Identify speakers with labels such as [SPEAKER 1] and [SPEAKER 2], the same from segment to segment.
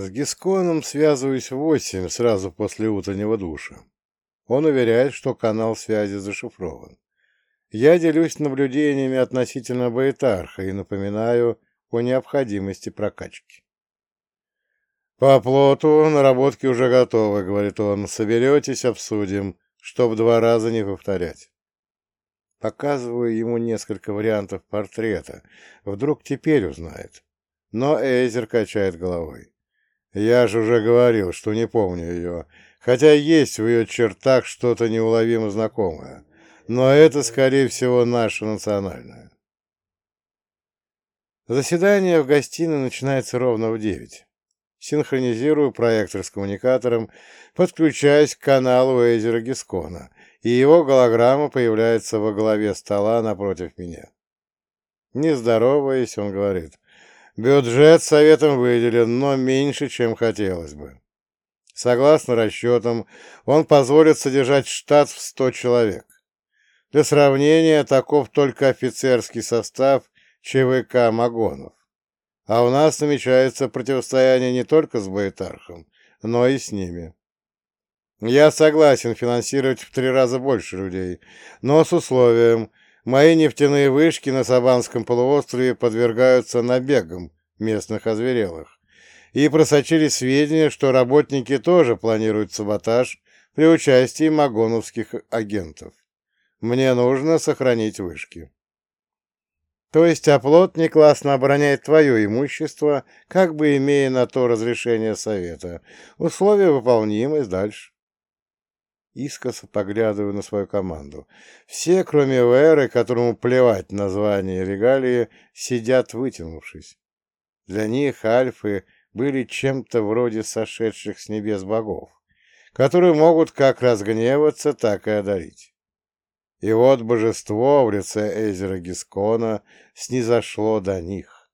[SPEAKER 1] С Гисконом связываюсь в восемь сразу после утреннего душа. Он уверяет, что канал связи зашифрован. Я делюсь наблюдениями относительно Баэтарха и напоминаю о необходимости прокачки. «По оплоту наработки уже готовы», — говорит он. «Соберетесь, обсудим, чтоб два раза не повторять». Показываю ему несколько вариантов портрета. Вдруг теперь узнает. Но Эйзер качает головой. Я же уже говорил, что не помню ее, хотя есть в ее чертах что-то неуловимо знакомое. Но это, скорее всего, наше национальное. Заседание в гостиной начинается ровно в девять. Синхронизирую проектор с коммуникатором, подключаюсь к каналу Эйзера Гискона, и его голограмма появляется во главе стола напротив меня. Не здороваясь, он говорит, Бюджет советом выделен, но меньше, чем хотелось бы. Согласно расчетам, он позволит содержать штат в 100 человек. Для сравнения, таков только офицерский состав ЧВК «Магонов». А у нас намечается противостояние не только с Байтархом, но и с ними. Я согласен финансировать в три раза больше людей, но с условием, Мои нефтяные вышки на Сабанском полуострове подвергаются набегам местных озверелых. И просочились сведения, что работники тоже планируют саботаж при участии магоновских агентов. Мне нужно сохранить вышки. То есть оплот неклассно обороняет твое имущество, как бы имея на то разрешение совета. Условия выполнимы, дальше. Искоса поглядываю на свою команду. Все, кроме Веры, которому плевать на звание регалии, сидят вытянувшись. Для них альфы были чем-то вроде сошедших с небес богов, которые могут как разгневаться, так и одарить. И вот божество в лице Эзера Гискона снизошло до них.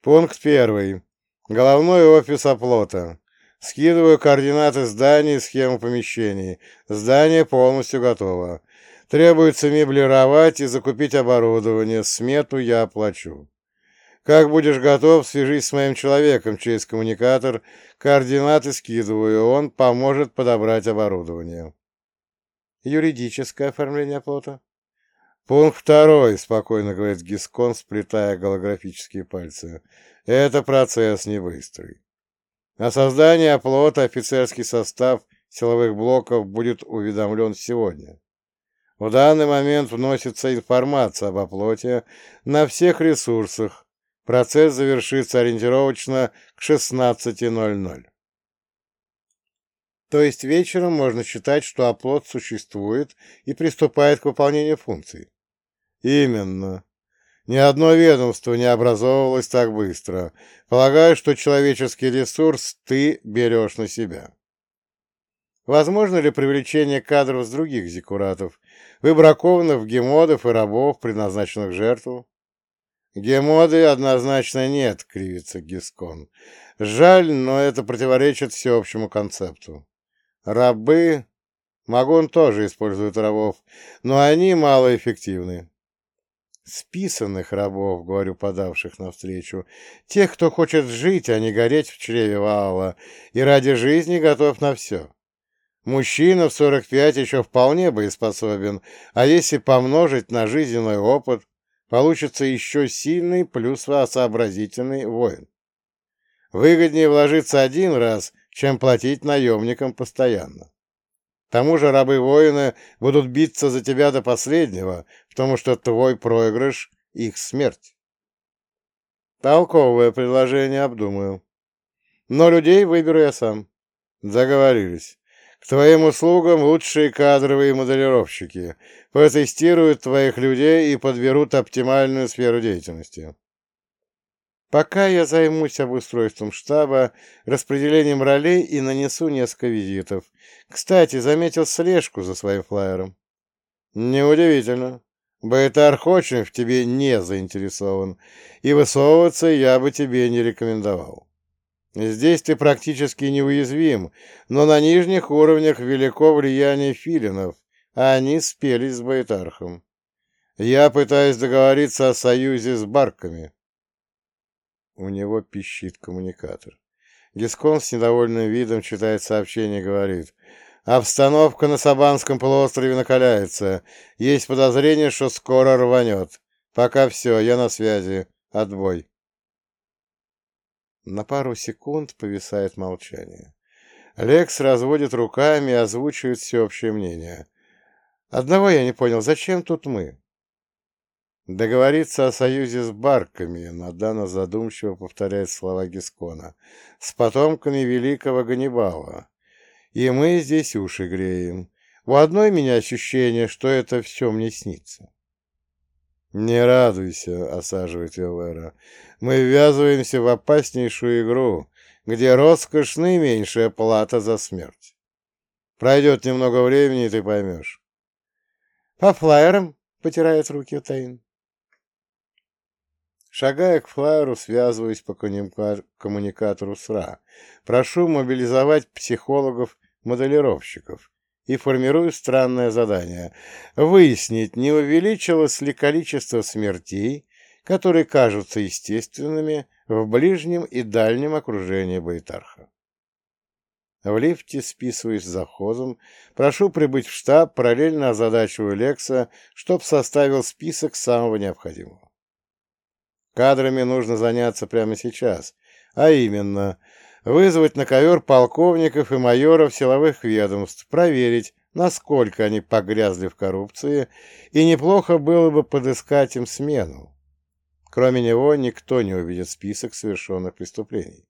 [SPEAKER 1] Пункт первый. Головной офис оплота. Скидываю координаты здания и схему помещений. Здание полностью готово. Требуется меблировать и закупить оборудование. Смету я оплачу. Как будешь готов, свяжись с моим человеком через коммуникатор. Координаты скидываю, он поможет подобрать оборудование. Юридическое оформление оплота? Пункт второй, спокойно говорит Гискон, сплетая голографические пальцы. Это процесс не быстрый. О создании оплота офицерский состав силовых блоков будет уведомлен сегодня. В данный момент вносится информация об оплоте на всех ресурсах. Процесс завершится ориентировочно к 16.00. То есть вечером можно считать, что оплот существует и приступает к выполнению функций. Именно. Ни одно ведомство не образовывалось так быстро. Полагаю, что человеческий ресурс ты берешь на себя. Возможно ли привлечение кадров с других зиккуратов, выбракованных гемодов и рабов, предназначенных жертву? Гемоды однозначно нет, кривится Гискон. Жаль, но это противоречит всеобщему концепту. Рабы... Магон тоже использует рабов, но они малоэффективны. Списанных рабов, говорю, подавших навстречу. Тех, кто хочет жить, а не гореть в чреве Ваала, и ради жизни готов на все. Мужчина в 45 еще вполне боеспособен, а если помножить на жизненный опыт, получится еще сильный плюс сообразительный воин. Выгоднее вложиться один раз, чем платить наемникам постоянно. К тому же рабы-воины будут биться за тебя до последнего, потому что твой проигрыш — их смерть. Толковое предложение обдумаю. Но людей выберу я сам. Договорились. Твоим услугам лучшие кадровые моделировщики. Протестируют твоих людей и подберут оптимальную сферу деятельности. Пока я займусь обустройством штаба, распределением ролей и нанесу несколько визитов. Кстати, заметил слежку за своим флайером. Неудивительно. Байтарх очень в тебе не заинтересован, и высовываться я бы тебе не рекомендовал. Здесь ты практически неуязвим, но на нижних уровнях велико влияние филинов, а они спелись с Байтархом. Я пытаюсь договориться о союзе с барками. У него пищит коммуникатор. Гискон с недовольным видом читает сообщение и говорит. «Обстановка на Сабанском полуострове накаляется. Есть подозрение, что скоро рванет. Пока все, я на связи. Отбой». На пару секунд повисает молчание. Лекс разводит руками и озвучивает всеобщее мнение. Одного я не понял, зачем тут мы? Договориться о союзе с барками, Надана задумчиво повторяет слова Гискона, с потомками великого Ганнибала. И мы здесь уши греем. У одной меня ощущение, что это все мне снится. «Не радуйся», — осаживает Вера. «Мы ввязываемся в опаснейшую игру, где роскошь наименьшая плата за смерть. Пройдет немного времени, и ты поймешь». «По флайерам?» — потирает руки Тейн. Шагая к флайеру, связываюсь по коммуникатору СРА. Прошу мобилизовать психологов-моделировщиков и формирую странное задание – выяснить, не увеличилось ли количество смертей, которые кажутся естественными в ближнем и дальнем окружении Байтарха. В лифте списываюсь с завхозом, прошу прибыть в штаб, параллельно озадачиваю Лекса, чтоб составил список самого необходимого. Кадрами нужно заняться прямо сейчас, а именно вызвать на ковер полковников и майоров силовых ведомств, проверить, насколько они погрязли в коррупции, и неплохо было бы подыскать им смену. Кроме него никто не увидит список совершенных преступлений.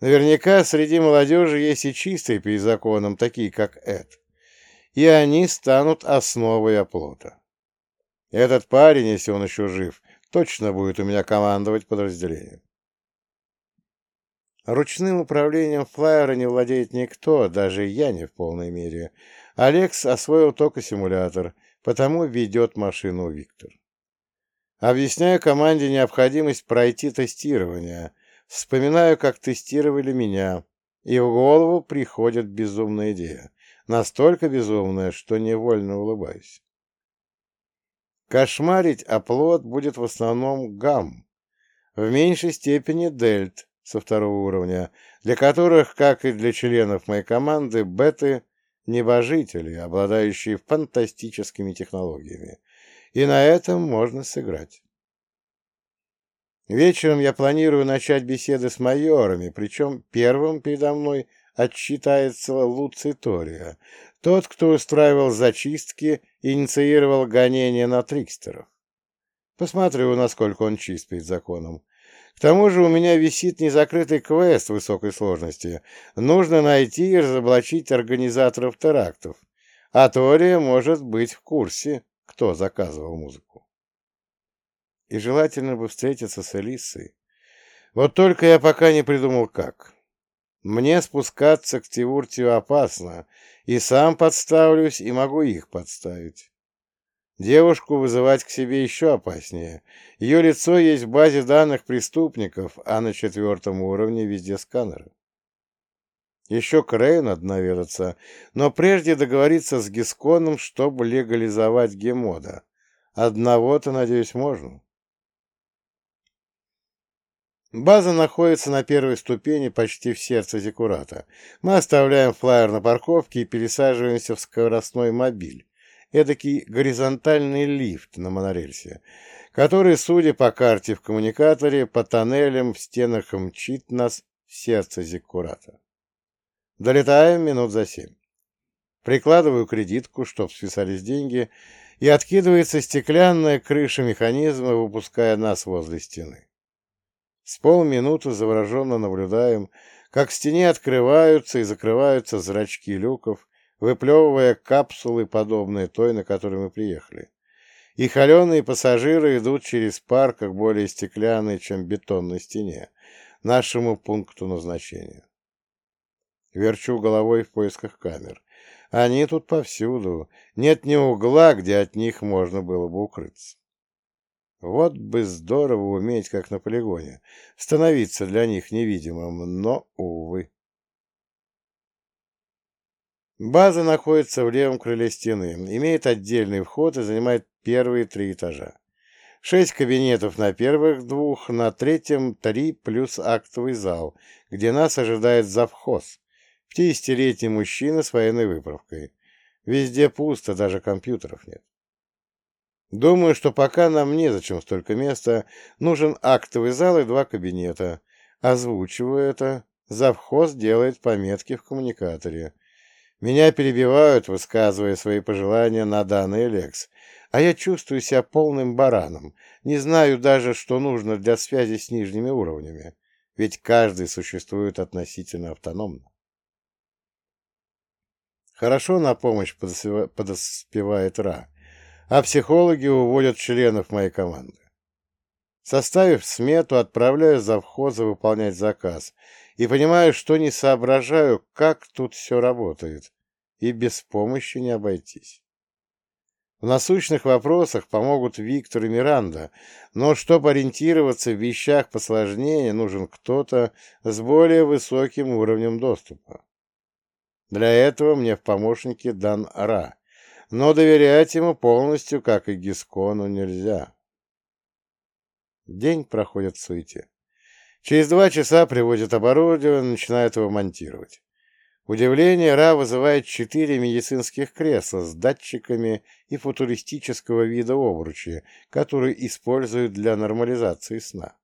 [SPEAKER 1] Наверняка среди молодежи есть и чистые перед законом, такие как Эд. И они станут основой оплота. Этот парень, если он еще жив, точно будет у меня командовать подразделением. Ручным управлением флайера не владеет никто, даже я не в полной мере. Алекс освоил только симулятор, потому ведет машину Виктор. Объясняю команде необходимость пройти тестирование, вспоминаю, как тестировали меня, и в голову приходит безумная идея. Настолько безумная, что невольно улыбаюсь. Кошмарить оплот будет в основном гамм, в меньшей степени дельт со второго уровня, для которых, как и для членов моей команды, беты — небожители, обладающие фантастическими технологиями. И на этом можно сыграть. Вечером я планирую начать беседы с майорами, причем первым передо мной отчитается Луций Тория, тот, кто устраивал зачистки и инициировал гонения на трикстеров. Посмотрю, насколько он чист перед законом. К тому же у меня висит незакрытый квест высокой сложности. Нужно найти и разоблачить организаторов терактов. А Тория может быть в курсе, кто заказывал музыку. И желательно бы встретиться с Элисой. Вот только я пока не придумал, как. Мне спускаться к Тивуртию опасно, и сам подставлюсь, и могу их подставить. Девушку вызывать к себе еще опаснее. Ее лицо есть в базе данных преступников, а на четвертом уровне везде сканеры. Еще к Рэю надо но прежде договориться с Гисконом, чтобы легализовать гемода. Одного-то, надеюсь, можно. База находится на первой ступени почти в сердце Зекурата. Мы оставляем флайер на парковке и пересаживаемся в скоростной мобиль. Эдакий горизонтальный лифт на монорельсе, который, судя по карте в коммуникаторе, по тоннелям в стенах мчит нас в сердце Зекурата. Долетаем минут за семь. Прикладываю кредитку, чтоб списались деньги, и откидывается стеклянная крыша механизма, выпуская нас возле стены. С полминуты завороженно наблюдаем, как в стене открываются и закрываются зрачки люков, выплевывая капсулы, подобные той, на которой мы приехали. И холеные пассажиры идут через пар, как более стеклянный, чем бетон на стене, нашему пункту назначения. Верчу головой в поисках камер. Они тут повсюду. Нет ни угла, где от них можно было бы укрыться. Вот бы здорово уметь, как на полигоне, становиться для них невидимым, но, увы. База находится в левом крыле стены, имеет отдельный вход и занимает первые три этажа. Шесть кабинетов на первых двух, на третьем три плюс актовый зал, где нас ожидает завхоз, пятидесятилетний мужчина с военной выправкой. Везде пусто, даже компьютеров нет. Думаю, что пока нам незачем столько места, нужен актовый зал и два кабинета. Озвучиваю это, завхоз делает пометки в коммуникаторе. Меня перебивают, высказывая свои пожелания на данный лекс, а я чувствую себя полным бараном, не знаю даже, что нужно для связи с нижними уровнями, ведь каждый существует относительно автономно. Хорошо на помощь подоспевает Ра, а психологи уводят членов моей команды. Составив смету, отправляю завхоза выполнять заказ и понимаю, что не соображаю, как тут все работает, и без помощи не обойтись. В насущных вопросах помогут Виктор и Миранда, но чтобы ориентироваться в вещах посложнее, нужен кто-то с более высоким уровнем доступа. Для этого мне в помощники дан Ра, но доверять ему полностью, как и Гискону, нельзя. День проходит в суете. Через два часа приводят оборудование, начинают его монтировать. Удивление Ра вызывает четыре медицинских кресла с датчиками и футуристического вида обручи, которые используют для нормализации сна.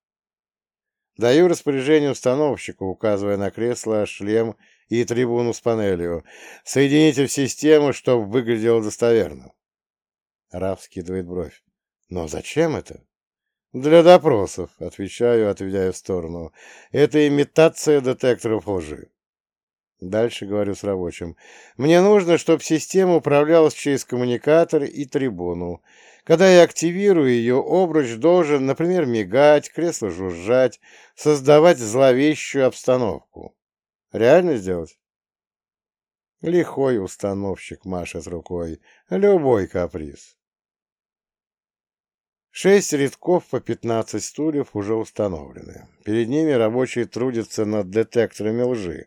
[SPEAKER 1] Даю распоряжение установщику, указывая на кресло, шлем и трибуну с панелью. Соедините в систему, чтобы выглядело достоверно. Раф скидывает бровь. Но зачем это? Для допросов, отвечаю, отведя в сторону. Это имитация детекторов лжи. Дальше говорю с рабочим. Мне нужно, чтобы система управлялась через коммуникатор и трибуну. Когда я активирую ее, обруч должен, например, мигать, кресло жужжать, создавать зловещую обстановку. Реально сделать? Лихой установщик машет рукой. Любой каприз. Шесть рядков по пятнадцать стульев уже установлены. Перед ними рабочие трудятся над детекторами лжи.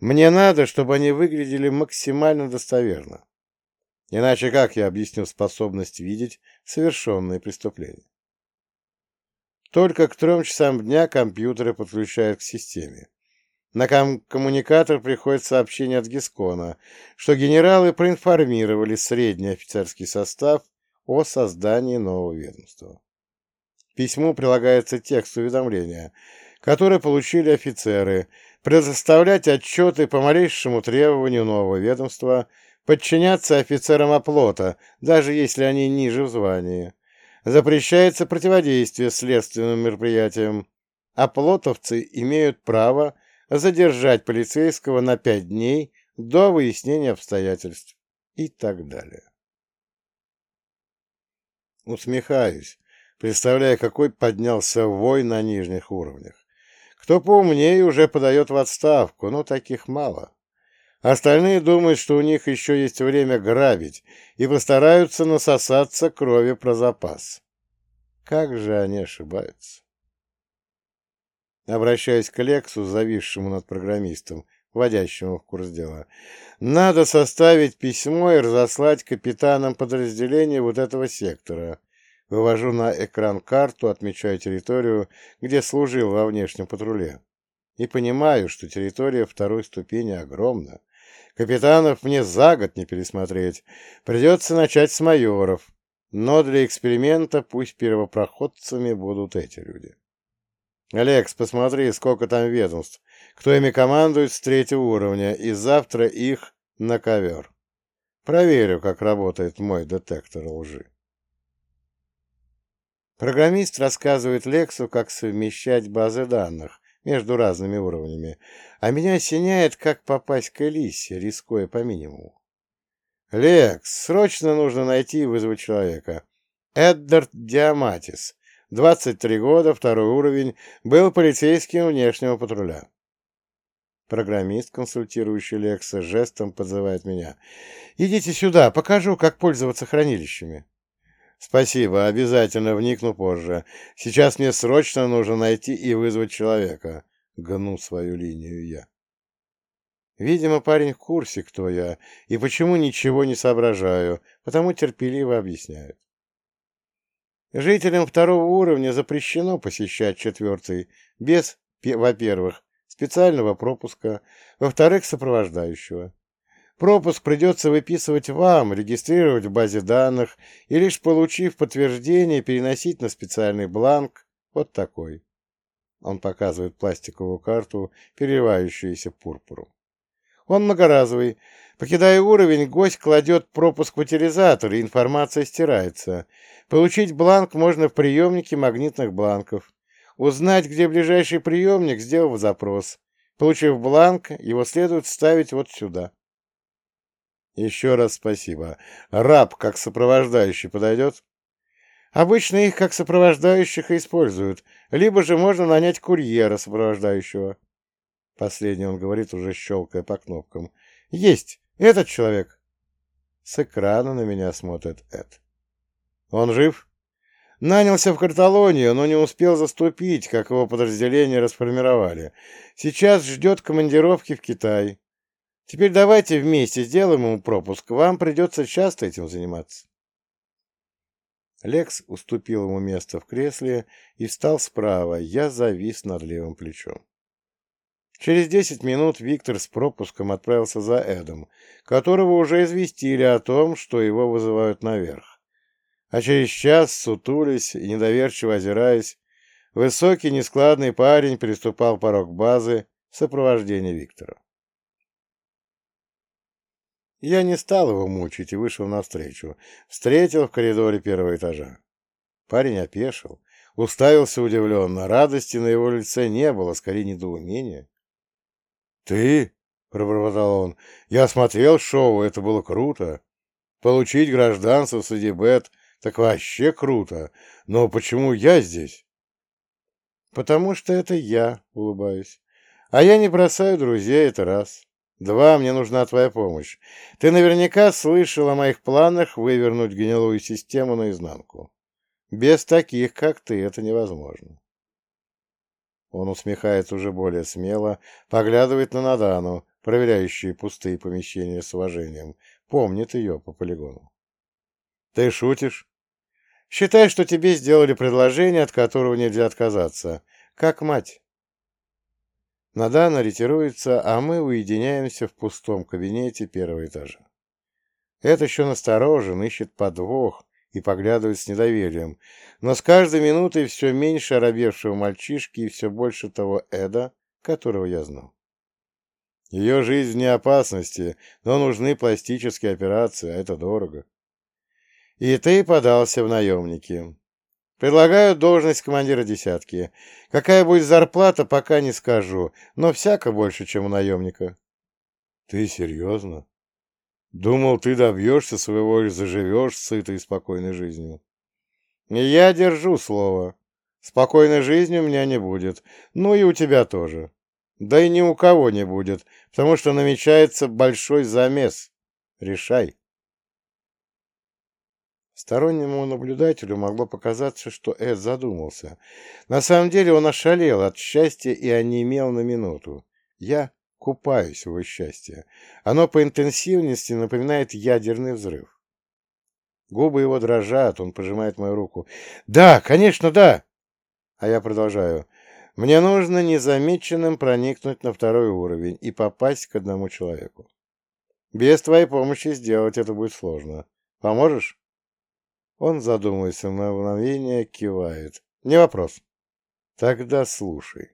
[SPEAKER 1] Мне надо, чтобы они выглядели максимально достоверно. Иначе как я объясню способность видеть совершенные преступления? Только к трем часам дня компьютеры подключают к системе. На ком коммуникатор приходит сообщение от Гискона, что генералы проинформировали средний офицерский состав о создании нового ведомства. письму прилагается текст уведомления, который получили офицеры – предоставлять отчеты по малейшему требованию нового ведомства, подчиняться офицерам оплота, даже если они ниже в звании. Запрещается противодействие следственным мероприятиям. Оплотовцы имеют право задержать полицейского на пять дней до выяснения обстоятельств и так далее. Усмехаюсь, представляя, какой поднялся вой на нижних уровнях. Кто поумнее уже подает в отставку, но таких мало. Остальные думают, что у них еще есть время грабить, и постараются насосаться крови про запас. Как же они ошибаются? Обращаясь к Лексу, зависшему над программистом, вводящему в курс дела. Надо составить письмо и разослать капитанам подразделения вот этого сектора. Вывожу на экран карту, отмечаю территорию, где служил во внешнем патруле. И понимаю, что территория второй ступени огромна. Капитанов мне за год не пересмотреть. Придется начать с майоров. Но для эксперимента пусть первопроходцами будут эти люди. Алекс, посмотри, сколько там ведомств. Кто ими командует с третьего уровня, и завтра их на ковер. Проверю, как работает мой детектор лжи. Программист рассказывает Лексу, как совмещать базы данных между разными уровнями, а меня осеняет, как попасть к Элисе, рискуя по минимуму. «Лекс, срочно нужно найти и вызвать человека. Эддард Диаматис, 23 года, второй уровень, был полицейским внешнего патруля». Программист, консультирующий Лекса, жестом подзывает меня. «Идите сюда, покажу, как пользоваться хранилищами». Спасибо, обязательно вникну позже. Сейчас мне срочно нужно найти и вызвать человека. Гну свою линию я. Видимо, парень в курсе, кто я, и почему ничего не соображаю, потому терпеливо объясняет. Жителям второго уровня запрещено посещать четвертый без, во-первых, специального пропуска, во-вторых, сопровождающего. Пропуск придется выписывать вам, регистрировать в базе данных и лишь получив подтверждение, переносить на специальный бланк, вот такой. Он показывает пластиковую карту, переливающуюся пурпуром. Он многоразовый. Покидая уровень, гость кладет пропуск в утилизатор, и информация стирается. Получить бланк можно в приемнике магнитных бланков. Узнать, где ближайший приемник, сделав запрос. Получив бланк, его следует вставить вот сюда. Еще раз спасибо. Раб как сопровождающий подойдет? Обычно их как сопровождающих и используют, либо же можно нанять курьера сопровождающего. Последний он говорит, уже щелкая по кнопкам. Есть! Этот человек! С экрана на меня смотрит Эд. Он жив? Нанялся в карталонию, но не успел заступить, как его подразделение расформировали. Сейчас ждет командировки в Китай. Теперь давайте вместе сделаем ему пропуск. Вам придется часто этим заниматься. Лекс уступил ему место в кресле и встал справа. Я завис над левым плечом. Через десять минут Виктор с пропуском отправился за Эдом, которого уже известили о том, что его вызывают наверх. А через час, сутулись и недоверчиво озираясь, высокий нескладный парень переступал порог базы в сопровождении Виктора. Я не стал его мучить и вышел навстречу. Встретил в коридоре первого этажа. Парень опешил, уставился удивленно. Радости на его лице не было, скорее недоумения. «Ты?» — пробормотал он. «Я смотрел шоу, это было круто. Получить гражданство среди бет — так вообще круто. Но почему я здесь?» «Потому что это я», — улыбаюсь. «А я не бросаю друзей, это раз. Два, мне нужна твоя помощь. Ты наверняка слышал о моих планах вывернуть гнилую систему наизнанку. Без таких, как ты, это невозможно. Он усмехается уже более смело, поглядывает на Надану, проверяющую пустые помещения с уважением. Помнит ее по полигону. Ты шутишь? Считай, что тебе сделали предложение, от которого нельзя отказаться. Как мать. Надана ретируется, а мы уединяемся в пустом кабинете первого этажа. Это еще насторожен, ищет подвох и поглядывает с недоверием, но с каждой минутой все меньше оробевшего мальчишки и все больше того Эда, которого я знал. Ее жизнь вне опасности, но нужны пластические операции, а это дорого. И ты подался в наемники. Предлагаю должность командира десятки. Какая будет зарплата, пока не скажу, но всяко больше, чем у наемника. Ты серьезно? Думал, ты добьешься своего и заживешь сытой и спокойной жизнью. Я держу слово. Спокойной жизни у меня не будет. Ну и у тебя тоже. Да и ни у кого не будет, потому что намечается большой замес. Решай. Стороннему наблюдателю могло показаться, что Эд задумался. На самом деле он ошалел от счастья и онемел на минуту. Я купаюсь в его счастье. Оно по интенсивности напоминает ядерный взрыв. Губы его дрожат, он пожимает мою руку. «Да, конечно, да!» А я продолжаю. «Мне нужно незамеченным проникнуть на второй уровень и попасть к одному человеку. Без твоей помощи сделать это будет сложно. Поможешь?» Он задумывается на мгновение, кивает. Не вопрос. Тогда слушай.